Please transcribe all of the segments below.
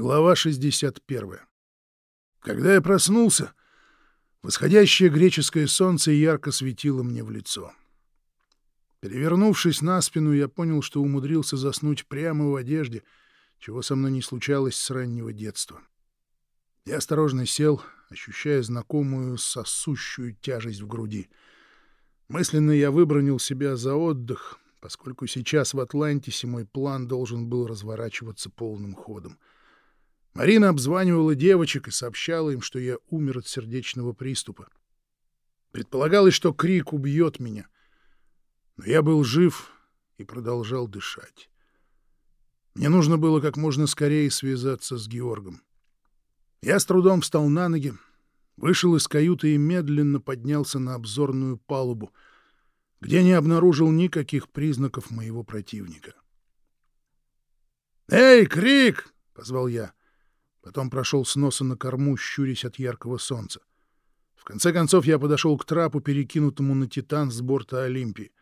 Глава 61. Когда я проснулся, восходящее греческое солнце ярко светило мне в лицо. Перевернувшись на спину, я понял, что умудрился заснуть прямо в одежде, чего со мной не случалось с раннего детства. Я осторожно сел, ощущая знакомую сосущую тяжесть в груди. Мысленно я выбронил себя за отдых, поскольку сейчас в Атлантисе мой план должен был разворачиваться полным ходом — Марина обзванивала девочек и сообщала им, что я умер от сердечного приступа. Предполагалось, что крик убьет меня. Но я был жив и продолжал дышать. Мне нужно было как можно скорее связаться с Георгом. Я с трудом встал на ноги, вышел из каюты и медленно поднялся на обзорную палубу, где не обнаружил никаких признаков моего противника. «Эй, Крик!» — позвал я. Потом прошел с носа на корму, щурясь от яркого солнца. В конце концов я подошел к трапу, перекинутому на «Титан» с борта Олимпии.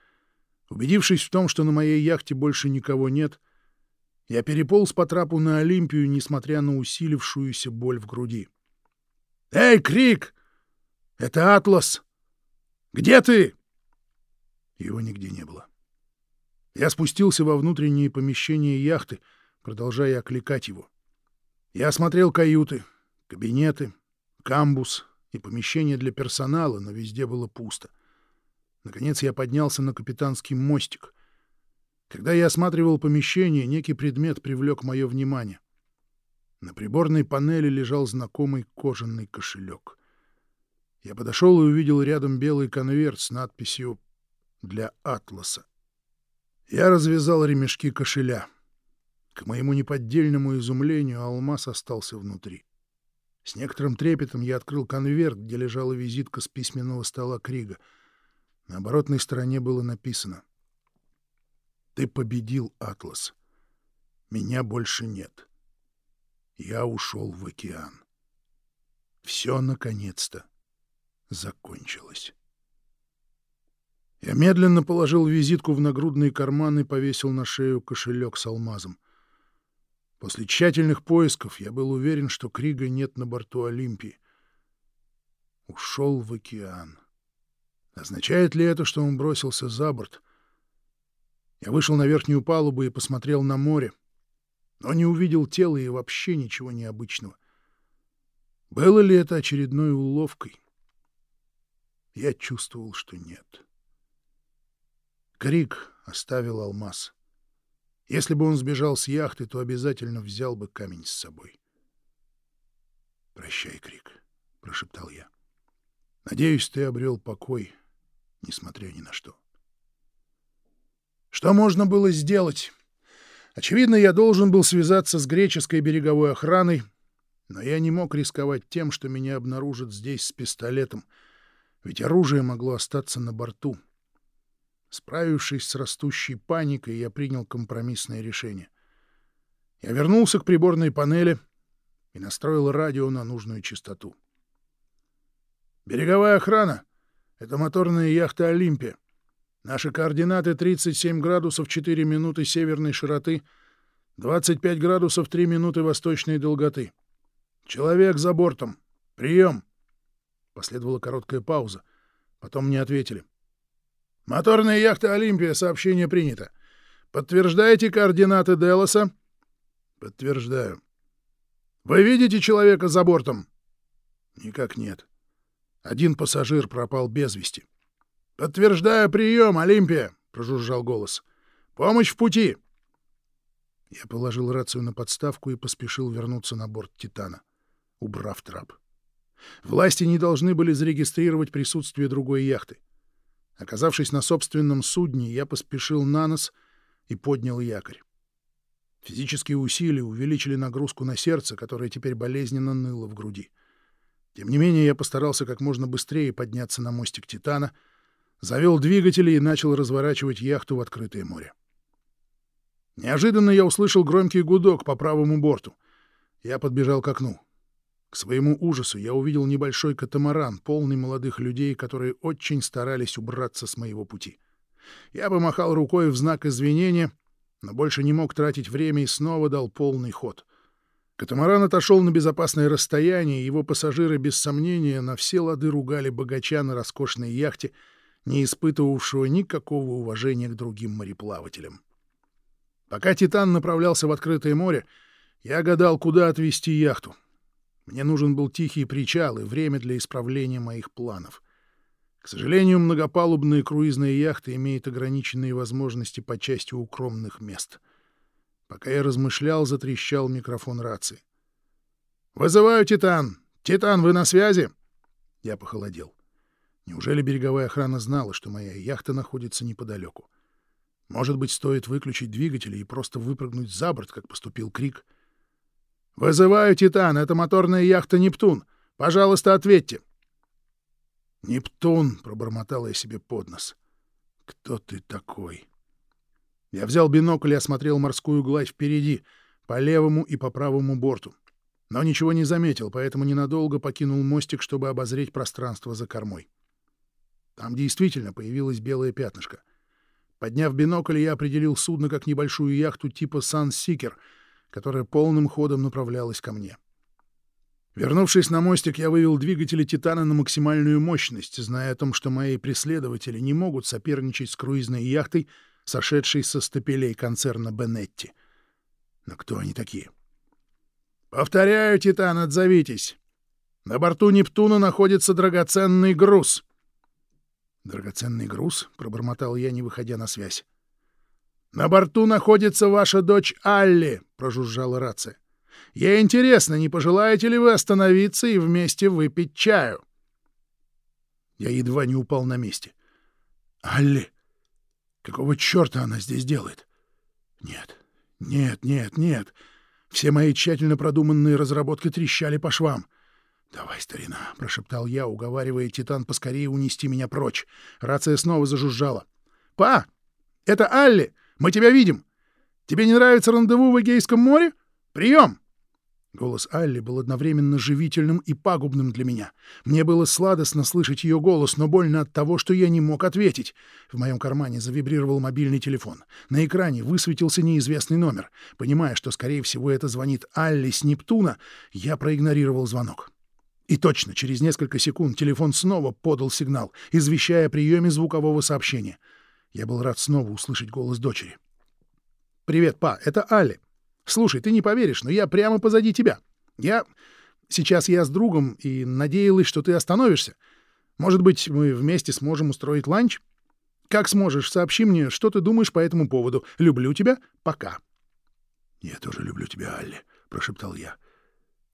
Убедившись в том, что на моей яхте больше никого нет, я переполз по трапу на Олимпию, несмотря на усилившуюся боль в груди. «Эй, Крик! Это Атлас! Где ты?» Его нигде не было. Я спустился во внутренние помещения яхты, продолжая окликать его. Я осмотрел каюты, кабинеты, камбус и помещения для персонала, но везде было пусто. Наконец я поднялся на капитанский мостик. Когда я осматривал помещение, некий предмет привлек мое внимание. На приборной панели лежал знакомый кожаный кошелек. Я подошел и увидел рядом белый конверт с надписью «Для Атласа». Я развязал ремешки кошеля — к моему неподдельному изумлению алмаз остался внутри. С некоторым трепетом я открыл конверт, где лежала визитка с письменного стола Крига. На оборотной стороне было написано «Ты победил, Атлас. Меня больше нет. Я ушел в океан. Все, наконец-то, закончилось». Я медленно положил визитку в нагрудный карман и повесил на шею кошелек с алмазом. После тщательных поисков я был уверен, что Крига нет на борту Олимпии. Ушел в океан. Означает ли это, что он бросился за борт? Я вышел на верхнюю палубу и посмотрел на море, но не увидел тела и вообще ничего необычного. Было ли это очередной уловкой? Я чувствовал, что нет. Крик оставил алмаз. Если бы он сбежал с яхты, то обязательно взял бы камень с собой. «Прощай, Крик», — прошептал я. «Надеюсь, ты обрел покой, несмотря ни на что». Что можно было сделать? Очевидно, я должен был связаться с греческой береговой охраной, но я не мог рисковать тем, что меня обнаружат здесь с пистолетом, ведь оружие могло остаться на борту. Справившись с растущей паникой, я принял компромиссное решение. Я вернулся к приборной панели и настроил радио на нужную частоту. «Береговая охрана! Это моторная яхта «Олимпия». Наши координаты 37 градусов 4 минуты северной широты, 25 градусов 3 минуты восточной долготы. Человек за бортом. Прием!» Последовала короткая пауза. Потом мне ответили. Моторная яхта «Олимпия», сообщение принято. Подтверждаете координаты Делоса? Подтверждаю. Вы видите человека за бортом? Никак нет. Один пассажир пропал без вести. Подтверждаю прием, «Олимпия», — прожужжал голос. Помощь в пути. Я положил рацию на подставку и поспешил вернуться на борт «Титана», убрав трап. Власти не должны были зарегистрировать присутствие другой яхты. Оказавшись на собственном судне, я поспешил на нос и поднял якорь. Физические усилия увеличили нагрузку на сердце, которое теперь болезненно ныло в груди. Тем не менее, я постарался как можно быстрее подняться на мостик «Титана», завел двигатели и начал разворачивать яхту в открытое море. Неожиданно я услышал громкий гудок по правому борту. Я подбежал к окну. К своему ужасу я увидел небольшой катамаран, полный молодых людей, которые очень старались убраться с моего пути. Я помахал рукой в знак извинения, но больше не мог тратить время и снова дал полный ход. Катамаран отошел на безопасное расстояние, и его пассажиры, без сомнения, на все лады ругали богача на роскошной яхте, не испытывавшего никакого уважения к другим мореплавателям. Пока «Титан» направлялся в открытое море, я гадал, куда отвезти яхту. Мне нужен был тихий причал и время для исправления моих планов. К сожалению, многопалубные круизные яхты имеют ограниченные возможности по части укромных мест. Пока я размышлял, затрещал микрофон рации. «Вызываю «Титан». «Титан, вы на связи?» Я похолодел. Неужели береговая охрана знала, что моя яхта находится неподалеку? Может быть, стоит выключить двигатели и просто выпрыгнуть за борт, как поступил Крик? «Вызываю «Титан». Это моторная яхта «Нептун». Пожалуйста, ответьте. «Нептун!» — пробормотал я себе под нос. «Кто ты такой?» Я взял бинокль и осмотрел морскую гладь впереди, по левому и по правому борту. Но ничего не заметил, поэтому ненадолго покинул мостик, чтобы обозреть пространство за кормой. Там действительно появилось белое пятнышко. Подняв бинокль, я определил судно как небольшую яхту типа «Сан-Сикер», которая полным ходом направлялась ко мне. Вернувшись на мостик, я вывел двигатели «Титана» на максимальную мощность, зная о том, что мои преследователи не могут соперничать с круизной яхтой, сошедшей со стапелей концерна «Бенетти». Но кто они такие? «Повторяю, Титан, отзовитесь. На борту «Нептуна» находится драгоценный груз». «Драгоценный груз?» — пробормотал я, не выходя на связь. «На борту находится ваша дочь Алли», — прожужжала рация. «Ей интересно, не пожелаете ли вы остановиться и вместе выпить чаю?» Я едва не упал на месте. «Алли! Какого черта она здесь делает?» «Нет, нет, нет, нет. Все мои тщательно продуманные разработки трещали по швам. «Давай, старина», — прошептал я, уговаривая Титан поскорее унести меня прочь. Рация снова зажужжала. «Па! Это Алли! Мы тебя видим! Тебе не нравится рандеву в Эгейском море? Прием!» Голос Алли был одновременно живительным и пагубным для меня. Мне было сладостно слышать ее голос, но больно от того, что я не мог ответить. В моем кармане завибрировал мобильный телефон. На экране высветился неизвестный номер. Понимая, что, скорее всего, это звонит Алли с Нептуна, я проигнорировал звонок. И точно, через несколько секунд телефон снова подал сигнал, извещая о приеме звукового сообщения. Я был рад снова услышать голос дочери. «Привет, па, это Алли. Слушай, ты не поверишь, но я прямо позади тебя. Я... Сейчас я с другом и надеялась, что ты остановишься. Может быть, мы вместе сможем устроить ланч? Как сможешь, сообщи мне, что ты думаешь по этому поводу. Люблю тебя. Пока. — Я тоже люблю тебя, Алли, — прошептал я.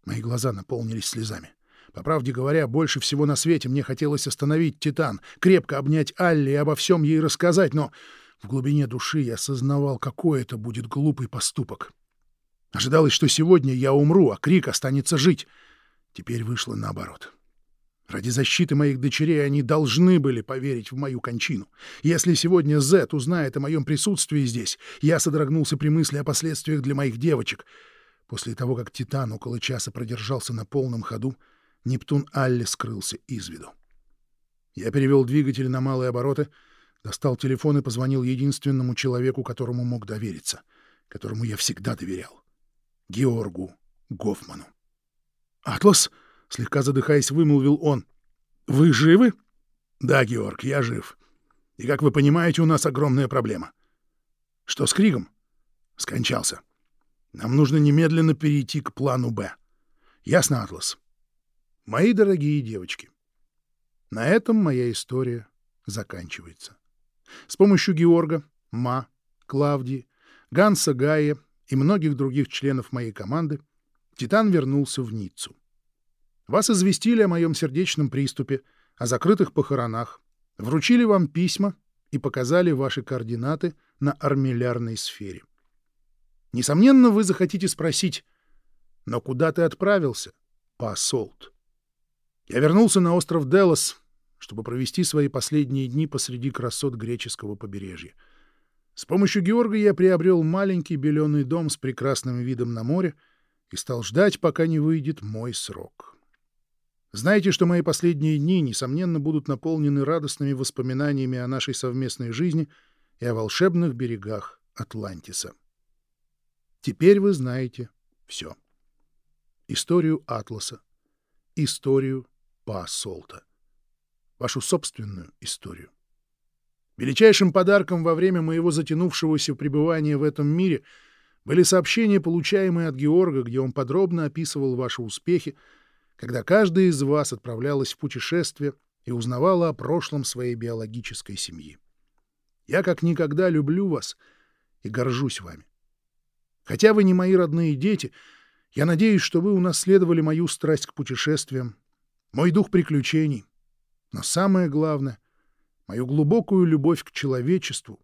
Мои глаза наполнились слезами. По правде говоря, больше всего на свете мне хотелось остановить Титан, крепко обнять Алли и обо всем ей рассказать, но в глубине души я осознавал, какой это будет глупый поступок. Ожидалось, что сегодня я умру, а Крик останется жить. Теперь вышло наоборот. Ради защиты моих дочерей они должны были поверить в мою кончину. Если сегодня Зет узнает о моем присутствии здесь, я содрогнулся при мысли о последствиях для моих девочек. После того, как Титан около часа продержался на полном ходу, Нептун Алли скрылся из виду. Я перевел двигатель на малые обороты, достал телефон и позвонил единственному человеку, которому мог довериться, которому я всегда доверял — Георгу Гофману. «Атлас?» — слегка задыхаясь, вымолвил он. «Вы живы?» «Да, Георг, я жив. И, как вы понимаете, у нас огромная проблема». «Что с Кригом?» «Скончался. Нам нужно немедленно перейти к плану «Б». Ясно, Атлас?» Мои дорогие девочки, на этом моя история заканчивается. С помощью Георга, Ма, Клавдии, Ганса Гая и многих других членов моей команды Титан вернулся в Ниццу. Вас известили о моем сердечном приступе, о закрытых похоронах, вручили вам письма и показали ваши координаты на армиллярной сфере. Несомненно, вы захотите спросить, но куда ты отправился, Пасолт? Я вернулся на остров Делос, чтобы провести свои последние дни посреди красот греческого побережья. С помощью Георга я приобрел маленький беленый дом с прекрасным видом на море и стал ждать, пока не выйдет мой срок. Знаете, что мои последние дни, несомненно, будут наполнены радостными воспоминаниями о нашей совместной жизни и о волшебных берегах Атлантиса. Теперь вы знаете все. историю Атласа, историю Па Солта, вашу собственную историю. Величайшим подарком во время моего затянувшегося пребывания в этом мире были сообщения, получаемые от Георга, где он подробно описывал ваши успехи, когда каждая из вас отправлялась в путешествие и узнавала о прошлом своей биологической семьи. Я как никогда люблю вас и горжусь вами. Хотя вы не мои родные дети, я надеюсь, что вы унаследовали мою страсть к путешествиям, мой дух приключений, но самое главное — мою глубокую любовь к человечеству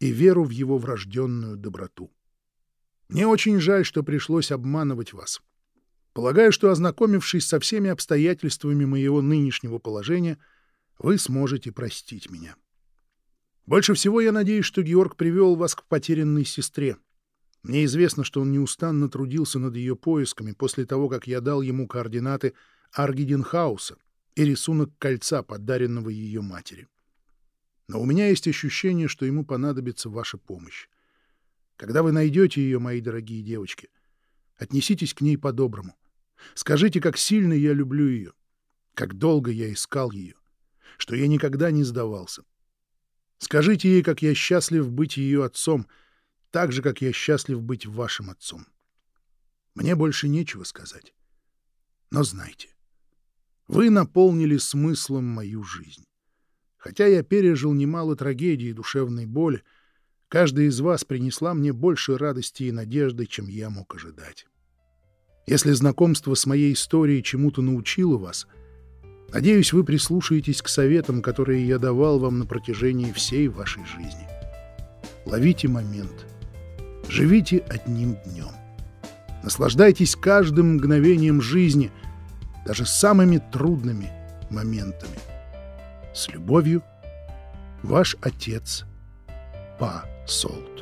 и веру в его врожденную доброту. Мне очень жаль, что пришлось обманывать вас. Полагаю, что, ознакомившись со всеми обстоятельствами моего нынешнего положения, вы сможете простить меня. Больше всего я надеюсь, что Георг привел вас к потерянной сестре. Мне известно, что он неустанно трудился над ее поисками после того, как я дал ему координаты Аргиденхауса и рисунок кольца, подаренного ее матери. Но у меня есть ощущение, что ему понадобится ваша помощь. Когда вы найдете ее, мои дорогие девочки, отнеситесь к ней по-доброму. Скажите, как сильно я люблю ее, как долго я искал ее, что я никогда не сдавался. Скажите ей, как я счастлив быть ее отцом, так же, как я счастлив быть вашим отцом. Мне больше нечего сказать. Но знайте, вы наполнили смыслом мою жизнь. Хотя я пережил немало трагедий и душевной боли, каждая из вас принесла мне больше радости и надежды, чем я мог ожидать. Если знакомство с моей историей чему-то научило вас — Надеюсь, вы прислушаетесь к советам, которые я давал вам на протяжении всей вашей жизни. Ловите момент. Живите одним днем. Наслаждайтесь каждым мгновением жизни, даже самыми трудными моментами. С любовью, ваш отец Па Солт.